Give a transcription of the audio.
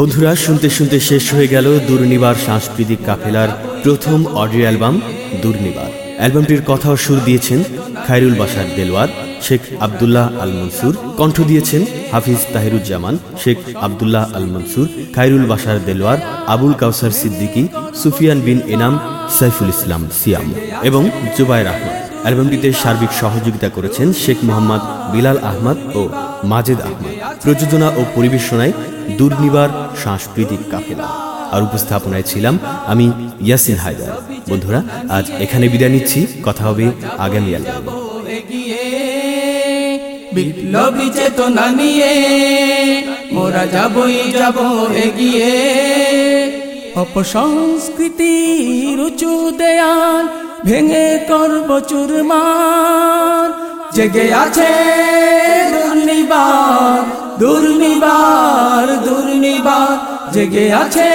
বন্ধুরা, শুনতে শুনতে শেষ হয়ে গেল দুর্নিবার সাংস্কৃতিক কাফেলার প্রথম অডিও অ্যালবাম, দুর্নিবার। অ্যালবামটির কথা সুর দিয়েছেন খায়রুল বাসার দেলওয়ার, শেখ আবদুল্লাহ আল মনসুর কণ্ঠ দিয়েছেন হাফিজ তাহিরুজ্জামান, শেখ আবদুল্লাহ আল মনসুর খায়রুল বাসার দেলওয়ার, আবুল কাউসার সিদ্দিকী, সুফিয়ান বিন এনাম, সাইফুল ইসলাম সিয়াম এবং জুবাইর আহমদ। অ্যালবামটিতে সার্বিক সহযোগিতা করেছেন শেখ মোহাম্মদ বিলাল আহমদ ও মাজেদ আহমদ। প্রযোজনা ও পরিবেশনায় দুর্নিবার সাংস্কৃতিক কাফেলা। আর উপস্থাপনায় ছিলাম আমি ইয়াসিন হায়দার। বন্ধুরা, আজ এখানে বিদায় নিচ্ছি। কথা হবে আগামী অ্যালবামে বিপ্লবী চেতনা নিয়ে মোরা যাবই যাব এগিয়ে। অপসংস্কৃতির উঁচু দেয়াল ভেঙে করব চুরমার। জেগে আছে দুর্নিবার দুর্নিবার জেগে আছে